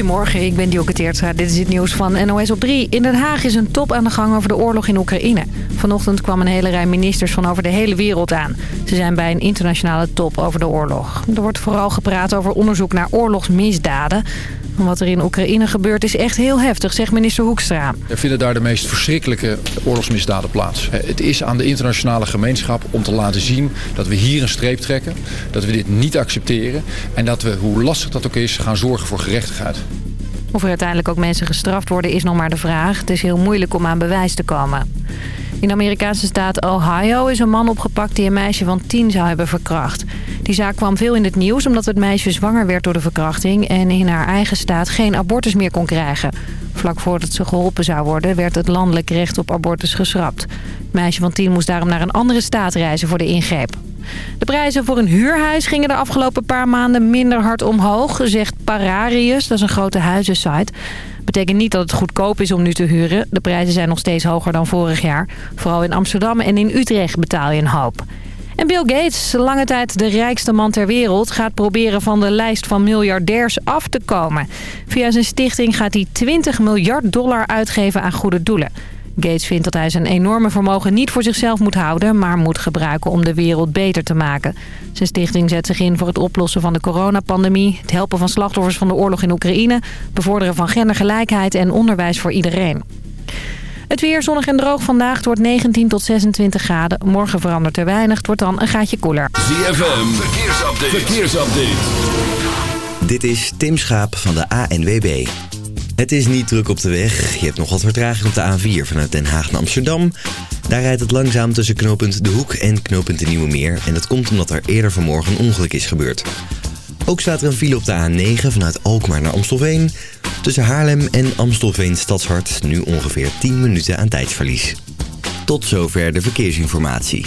Goedemorgen, ik ben Dioke Teertra. Dit is het nieuws van NOS op 3. In Den Haag is een top aan de gang over de oorlog in Oekraïne. Vanochtend kwam een hele rij ministers van over de hele wereld aan. Ze zijn bij een internationale top over de oorlog. Er wordt vooral gepraat over onderzoek naar oorlogsmisdaden. Wat er in Oekraïne gebeurt is echt heel heftig, zegt minister Hoekstra. Er vinden daar de meest verschrikkelijke oorlogsmisdaden plaats. Het is aan de internationale gemeenschap om te laten zien dat we hier een streep trekken. Dat we dit niet accepteren. En dat we, hoe lastig dat ook is, gaan zorgen voor gerechtigheid. Of er uiteindelijk ook mensen gestraft worden is nog maar de vraag. Het is heel moeilijk om aan bewijs te komen. In de Amerikaanse staat Ohio is een man opgepakt die een meisje van tien zou hebben verkracht. Die zaak kwam veel in het nieuws omdat het meisje zwanger werd door de verkrachting... en in haar eigen staat geen abortus meer kon krijgen. Vlak voordat ze geholpen zou worden werd het landelijk recht op abortus geschrapt. Het meisje van tien moest daarom naar een andere staat reizen voor de ingreep. De prijzen voor een huurhuis gingen de afgelopen paar maanden minder hard omhoog, zegt Pararius. Dat is een grote huizensite. Betekent niet dat het goedkoop is om nu te huren. De prijzen zijn nog steeds hoger dan vorig jaar. Vooral in Amsterdam en in Utrecht betaal je een hoop. En Bill Gates, lange tijd de rijkste man ter wereld... gaat proberen van de lijst van miljardairs af te komen. Via zijn stichting gaat hij 20 miljard dollar uitgeven aan goede doelen. Gates vindt dat hij zijn enorme vermogen niet voor zichzelf moet houden... maar moet gebruiken om de wereld beter te maken. Zijn stichting zet zich in voor het oplossen van de coronapandemie... het helpen van slachtoffers van de oorlog in Oekraïne... bevorderen van gendergelijkheid en onderwijs voor iedereen. Het weer zonnig en droog vandaag. Het wordt 19 tot 26 graden. Morgen verandert er weinig. Het wordt dan een gaatje koeler. ZFM, verkeersupdate. verkeersupdate. Dit is Tim Schaap van de ANWB. Het is niet druk op de weg. Je hebt nog wat vertraging op de A4 vanuit Den Haag naar Amsterdam. Daar rijdt het langzaam tussen knooppunt De Hoek en knooppunt De Nieuwe Meer. En dat komt omdat er eerder vanmorgen een ongeluk is gebeurd. Ook staat er een file op de A9 vanuit Alkmaar naar Amstelveen. Tussen Haarlem en Amstelveen Stadshart nu ongeveer 10 minuten aan tijdsverlies. Tot zover de verkeersinformatie.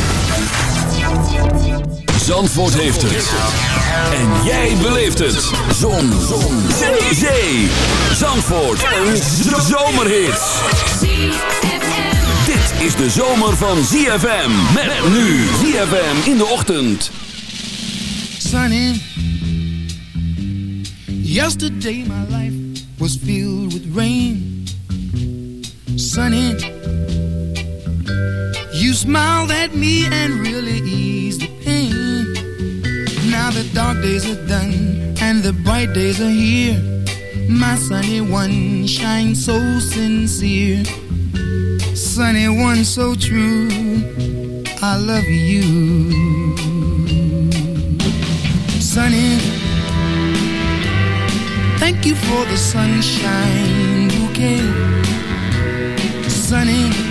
Zandvoort heeft het. En jij beleeft het. Zon. Zon. Zee. Zee. Zandvoort. Een zomerhit. Dit is de zomer van ZFM. Met nu ZFM in de ochtend. Sunny. Yesterday my life was filled with rain. Sunny. You smiled at me and really eased Now the dark days are done and the bright days are here. My sunny one shines so sincere. Sunny one so true. I love you. Sunny, thank you for the sunshine bouquet. Sunny,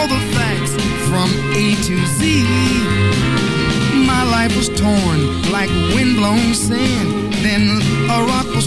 for the facts from A to Z. My life was torn like windblown sand. Then a rock was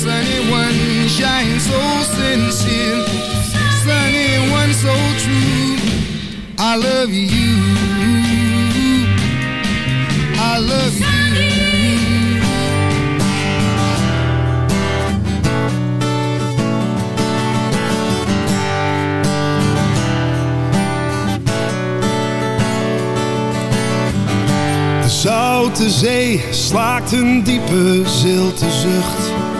sunny one shines so sincere? Sunny one so true? I love you. I love you. De Zoute Zee slaakt een diepe zilte zucht.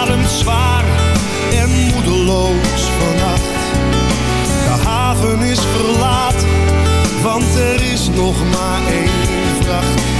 Ademt zwaar en moedeloos vannacht. De haven is verlaten, want er is nog maar één vracht.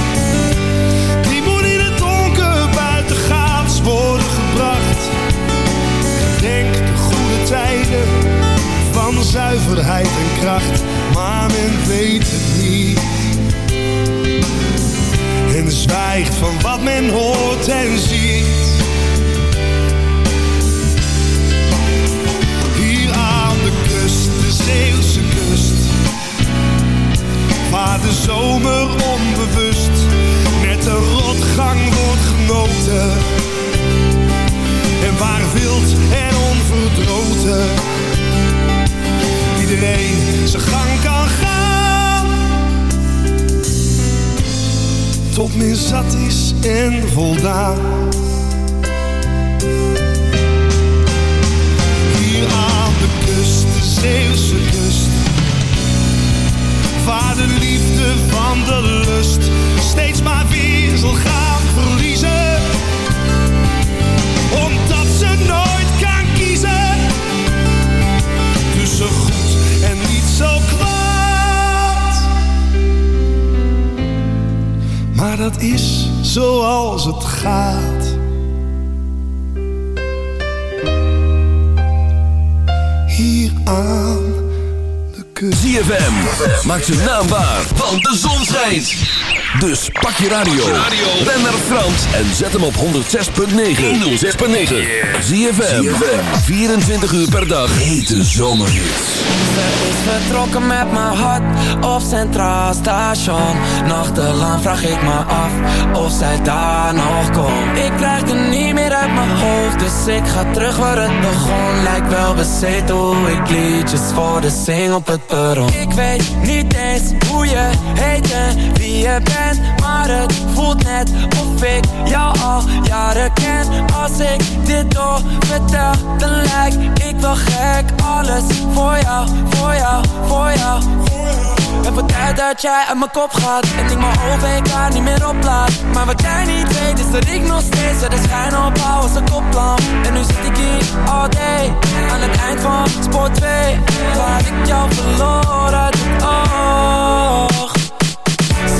Je radio, ren naar Frans en zet hem op 106.9. 106.9. ZFM, 24 uur per dag. Hete zomerhits. Ze is vertrokken met mijn hart op Centraal Station Nachtelang vraag ik me af of zij daar nog komt Ik krijg het niet Dus ik ga terug waar het begon. Lijkt wel bezeten hoe ik liedjes voor de zing op het perron. Ik weet niet eens hoe je heet en wie je bent Maar het voelt net of ik jou al jaren ken. Als ik dit door vertel dan lijk ik wel gek. Alles voor jou, voor jou, voor jou Het wordt tijd dat jij uit mijn kop gaat En ik mijn OVK niet meer oplaat. Maar wat jij niet weet is dat ik nog steeds De schijn opbouw als een koplamp En nu zit ik hier all day Aan het eind van spoor 2 Waar ik jou het oog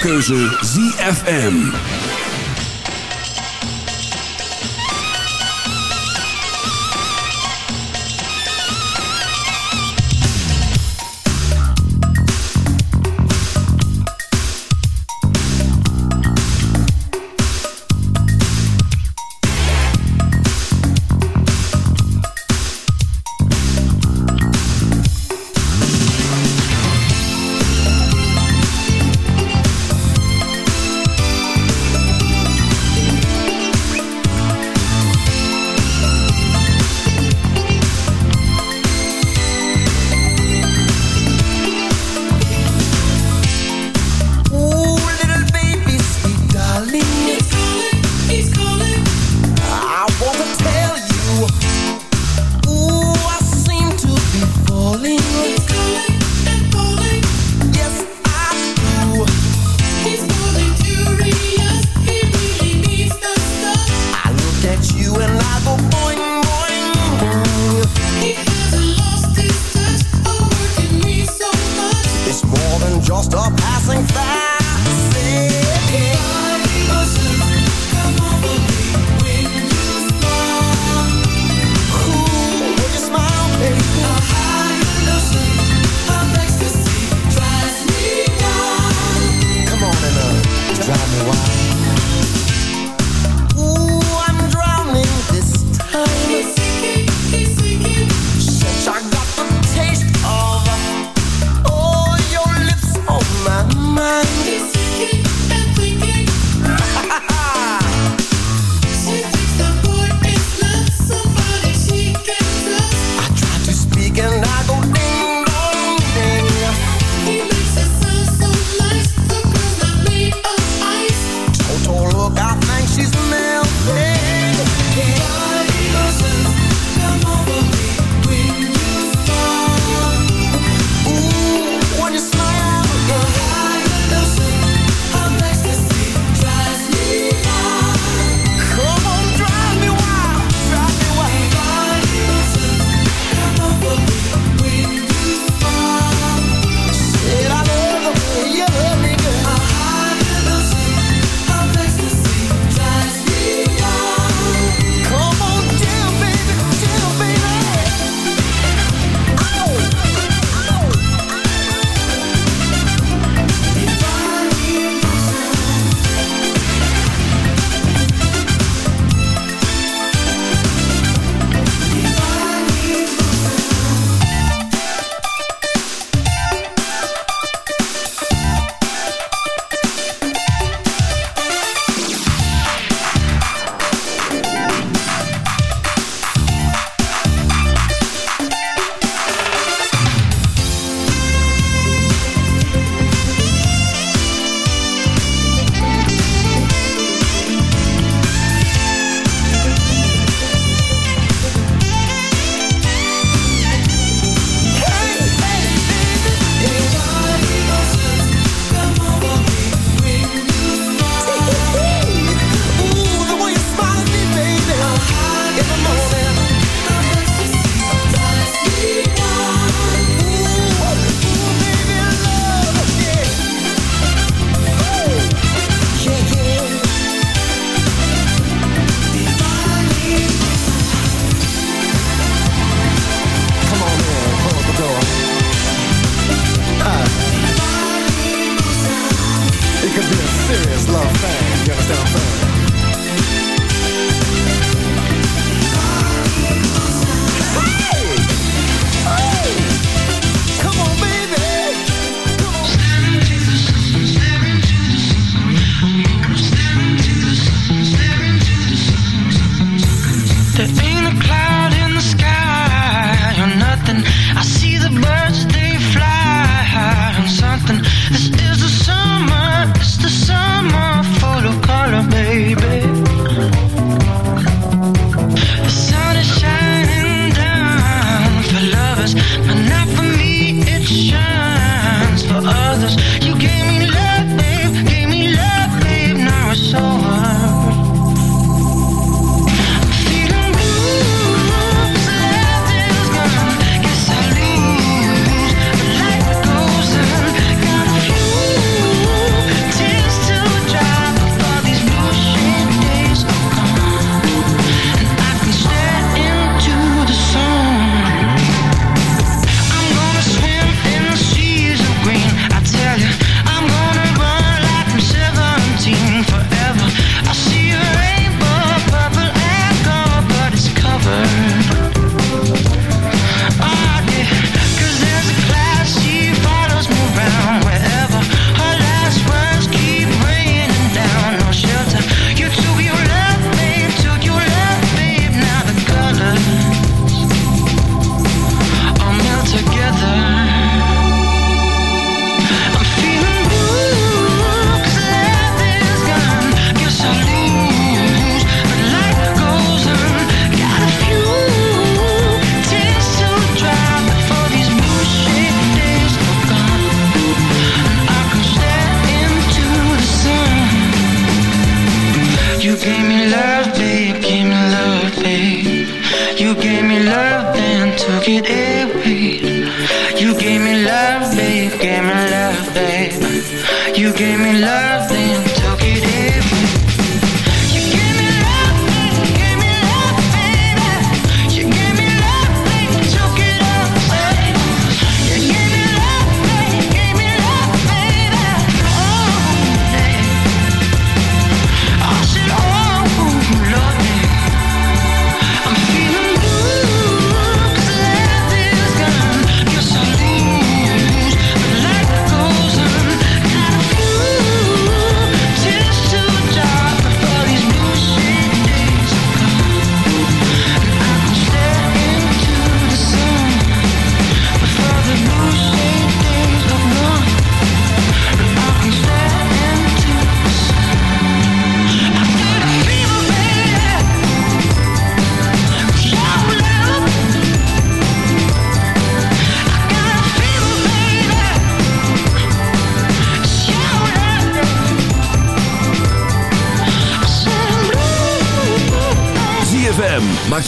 keuze ZFM.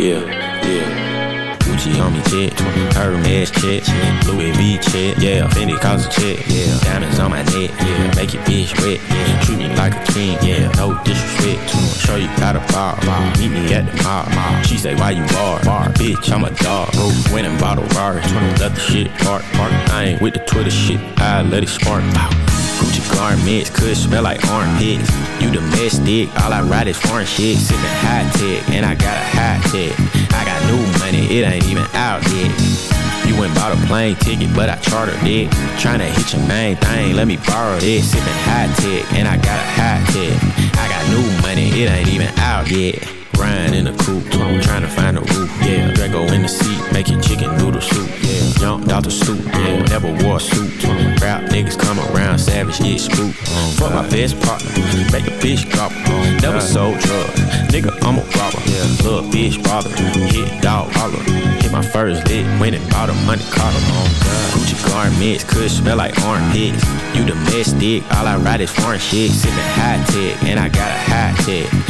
yeah. Yeah. Gucci on me check, Hermes check, Louis V check, yeah, Fendi cause a check, yeah, diamonds on my neck, yeah, make your bitch wet, yeah, treat me like a king, yeah, no disrespect, to show you to bar, bar, meet me at the bar, mall. She say why you bar, bar, bitch, I'm a dog, bro, went and bought Rari, let the shit park, park, I ain't with the Twitter shit, I let it spark, pow. Gucci garments could smell like armpits. You domestic, all I ride is foreign shit. Sipping high tech, and I got a high tech. I got new money, it ain't even out yet. You went bought a plane ticket, but I chartered it. Tryna hit your main thing, let me borrow this. Sipping high tech, and I got a high tech. I got new money, it ain't even out yet. Ryan in the coupe, trying to find a roof, yeah. Drago in the seat, making chicken noodle soup, yeah. Jumped out the stoop, yeah. Never wore a suit. Rap niggas come around, savage, yeah, spook. Fuck my best partner, make a bitch gobble. Never sold drugs, nigga, I'm a robber. Yeah. Little bitch bother, hit dog holler. Hit my first lick, went and bought a money car. Gucci garments could smell like armpits. You domestic, all I ride is foreign shit. Sipping high tech, and I got a high tech.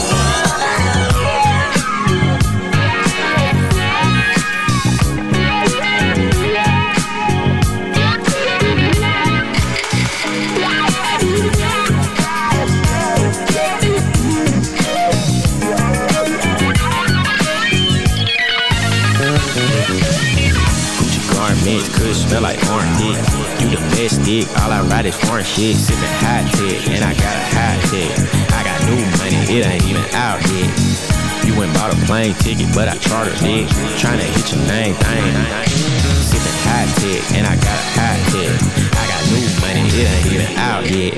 Foreign shit. Sipping high tech, and I got a hot tech. I got new money, it ain't even out yet. You went bought a plane ticket, but I chartered it. Tryna hit your main thing. Sipping hot tech, and I got a hot tech. I got new money, it ain't even out yet.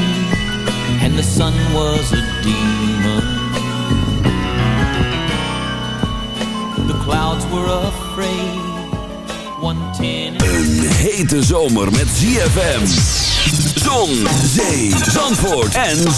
and the sun was a demon. The clouds were afraid. Een hete zomer met ZFM. Zon, zee, zandvoort en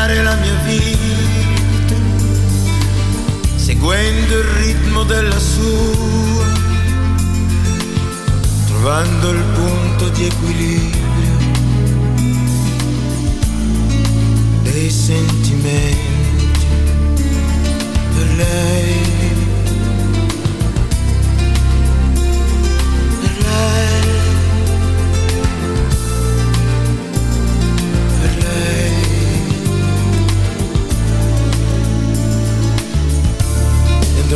cambiare la mia vita, seguendo il ritmo della sua, trovando il punto di equilibrio dei sentimenti per lei.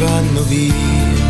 vanno via.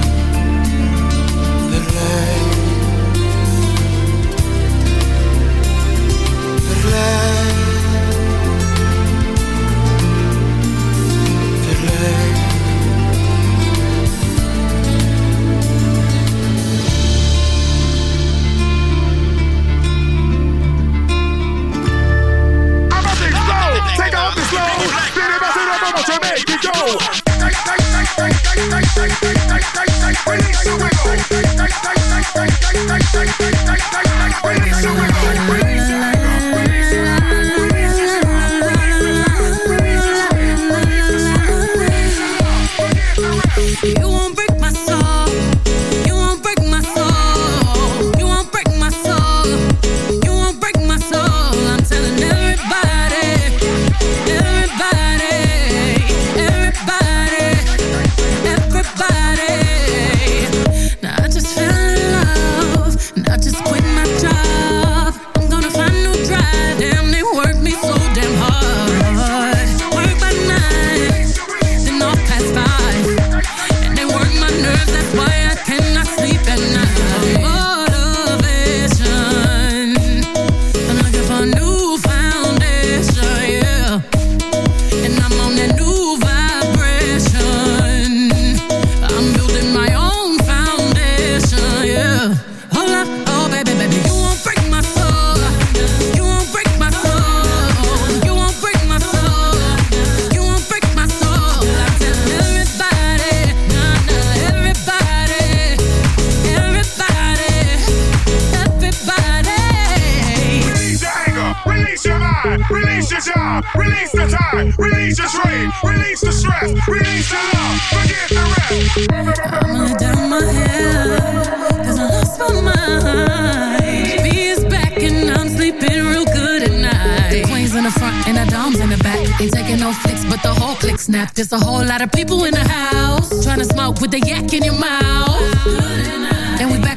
Release your job, release the time, release your trade, release the stress, release the love, forget the rest. I wanna down my head, cause I lost my mind. B is back and I'm sleeping real good at night. The queen's in the front and the dom's in the back. Ain't taking no flicks, but the whole click snapped. There's a whole lot of people in the house. Trying to smoke with the yak in your mouth.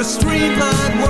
A streamlined world.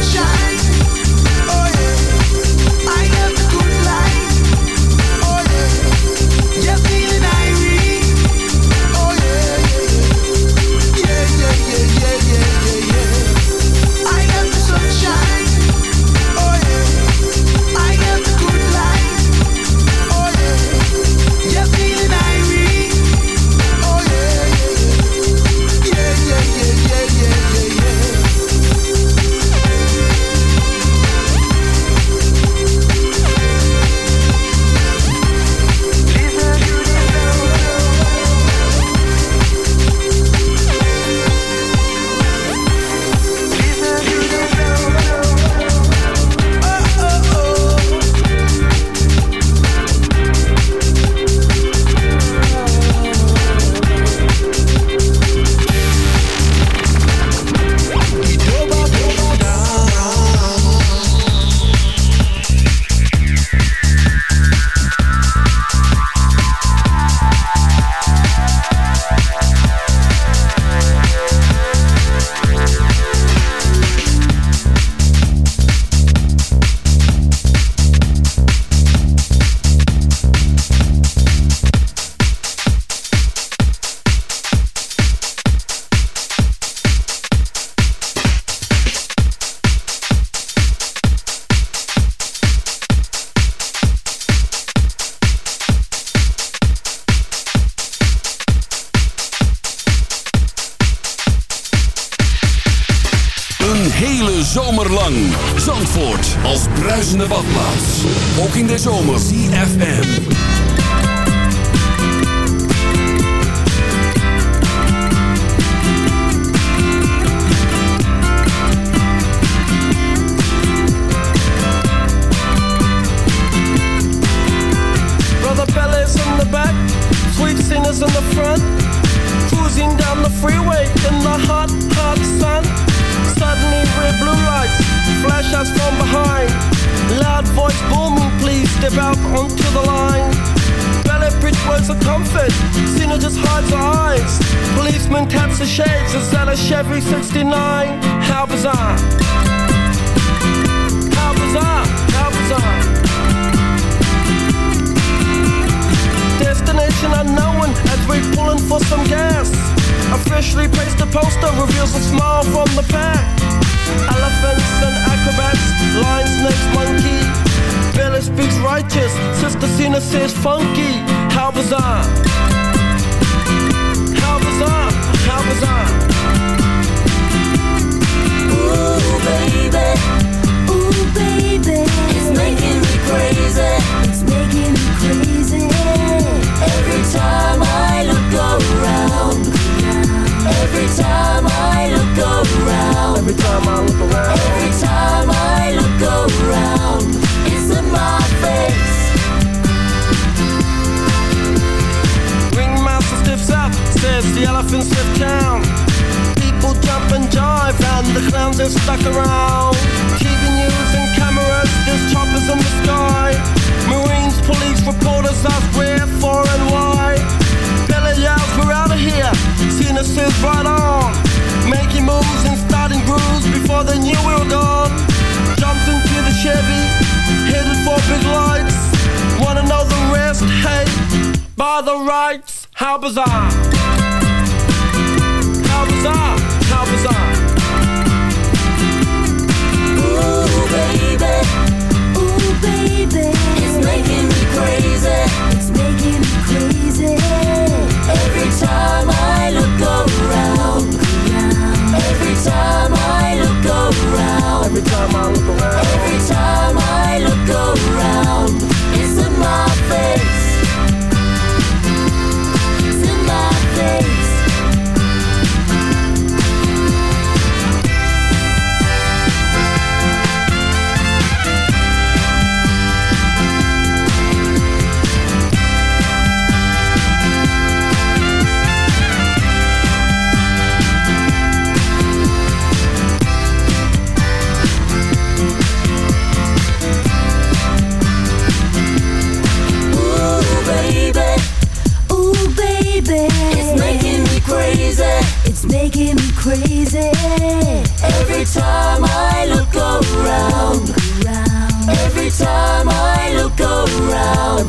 sunshine. badplaats. Ook in de zomer. ZFM.